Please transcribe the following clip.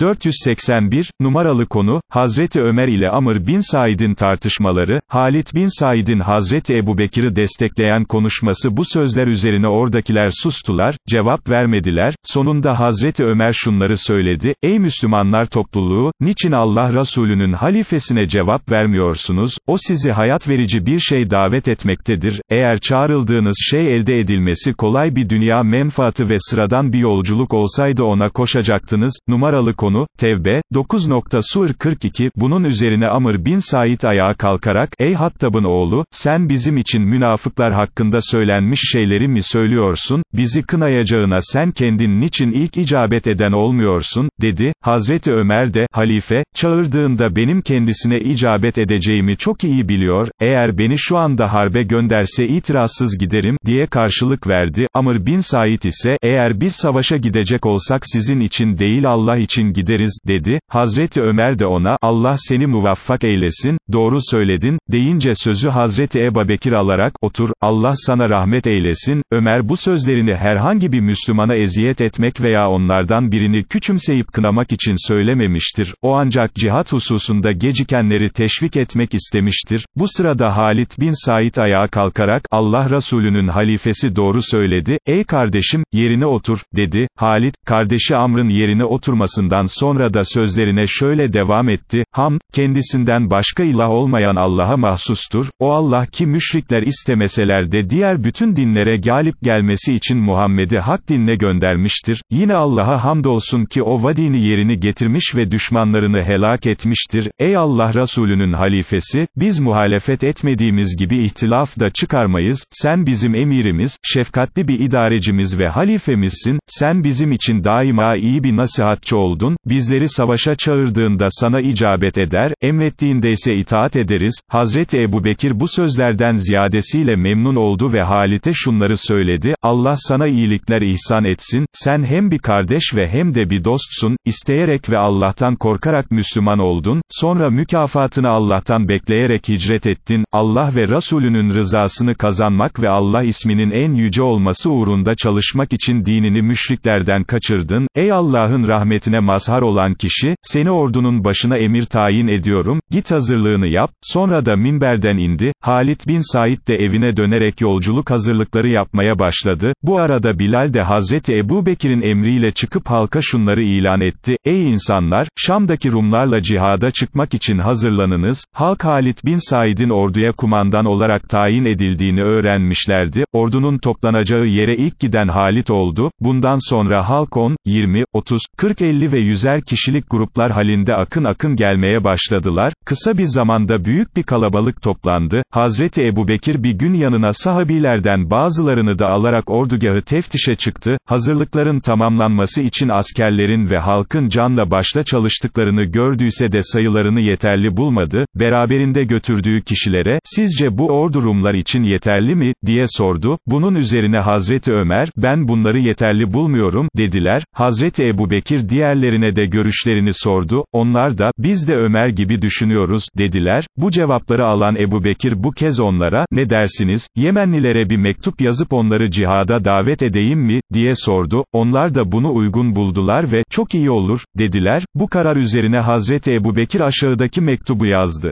481, numaralı konu, Hazreti Ömer ile Amr bin Said'in tartışmaları, Halit bin Said'in Hazreti Ebubekir'i destekleyen konuşması bu sözler üzerine oradakiler sustular, cevap vermediler, sonunda Hazreti Ömer şunları söyledi, ey Müslümanlar topluluğu, niçin Allah Resulü'nün halifesine cevap vermiyorsunuz, o sizi hayat verici bir şey davet etmektedir, eğer çağrıldığınız şey elde edilmesi kolay bir dünya menfaatı ve sıradan bir yolculuk olsaydı ona koşacaktınız, numaralı konu, konu, Tevbe, 9. Sur 42, bunun üzerine Amr bin Said ayağa kalkarak, ey Hattab'ın oğlu, sen bizim için münafıklar hakkında söylenmiş şeyleri mi söylüyorsun, bizi kınayacağına sen kendin niçin ilk icabet eden olmuyorsun, dedi, Hazreti Ömer de, halife, çağırdığında benim kendisine icabet edeceğimi çok iyi biliyor, eğer beni şu anda harbe gönderse itirazsız giderim, diye karşılık verdi, Amr bin Said ise, eğer biz savaşa gidecek olsak sizin için değil Allah için gideriz, dedi, Hazreti Ömer de ona, Allah seni muvaffak eylesin, doğru söyledin, deyince sözü Hazreti Ebubekir alarak, otur, Allah sana rahmet eylesin, Ömer bu sözlerini herhangi bir Müslümana eziyet etmek veya onlardan birini küçümseyip kınamak için söylememiştir, o ancak cihat hususunda gecikenleri teşvik etmek istemiştir, bu sırada Halit bin Said ayağa kalkarak, Allah Resulü'nün halifesi doğru söyledi, ey kardeşim, yerine otur, dedi, Halit, kardeşi Amr'ın yerine oturmasından sonra da sözlerine şöyle devam etti, Ham, kendisinden başka ilah olmayan Allah'a mahsustur, o Allah ki müşrikler istemeseler de diğer bütün dinlere galip gelmesi için Muhammed'i hak dinle göndermiştir, yine Allah'a hamdolsun ki o vadini yerini getirmiş ve düşmanlarını helak etmiştir, ey Allah Resulü'nün halifesi, biz muhalefet etmediğimiz gibi ihtilaf da çıkarmayız, sen bizim emirimiz, şefkatli bir idarecimiz ve halifemizsin, sen bizim için daima iyi bir nasihatçı oldun, bizleri savaşa çağırdığında sana icabet eder, emrettiğinde ise itaat ederiz, Hazreti Ebu Bekir bu sözlerden ziyadesiyle memnun oldu ve Halit'e şunları söyledi, Allah sana iyilikler ihsan etsin, sen hem bir kardeş ve hem de bir dostsun, isteyerek ve Allah'tan korkarak Müslüman oldun, sonra mükafatını Allah'tan bekleyerek hicret ettin, Allah ve Resulünün rızasını kazanmak ve Allah isminin en yüce olması uğrunda çalışmak için dinini müşriklerden kaçırdın, ey Allah'ın rahmetine mazhar olan kişi, seni ordunun başına emir tayin ediyorum, git hazırlığını yap, sonra da minberden indi, Halit bin Said de evine dönerek yolculuk hazırlıkları yapmaya başladı, bu arada Bilal de Hazreti Ebu Bekir'in emriyle çıkıp halka şunları ilan etti, ey insanlar, Şam'daki Rumlarla cihada çıkmak için hazırlanınız, halk Halit bin Said'in orduya kumandan olarak tayin edildiğini öğrenmişlerdi, ordunun toplanacağı yere ilk giden Halit oldu, bundan sonra halk 10, 20, 30, 40, 50 ve 100'er kişilik gruplar halinde akın akın gelmeye başladılar, kısa bir zamanda büyük bir kalabalık toplandı, Hazreti Ebubekir bir gün yanına sahabilerden bazılarını da alarak ordugahı teftişe çıktı, hazırlıkların tamamlanması için askerlerin ve halkın canla başla çalıştıklarını gördüyse de sayılarını yeterli bulmadı, beraberinde götürdüğü kişilere, sizce bu ordu Rumlar için yeterli mi, diye sordu, bunun üzerine Hazreti Ömer, ben bunları yeterli bulmuyorum, dediler, Hazreti Ebubekir diğerlerine de görüşlerini sordu, onlar da, biz de Ömer gibi düşünüyoruz, dediler, bu cevapları alan Ebu Bekir bu kez onlara, ne dersiniz, Yemenlilere bir mektup yazıp onları cihada davet edeyim mi, diye sordu, onlar da bunu uygun buldular ve, çok iyi olur, dediler, bu karar üzerine Hazreti Ebu Bekir aşağıdaki mektubu yazdı.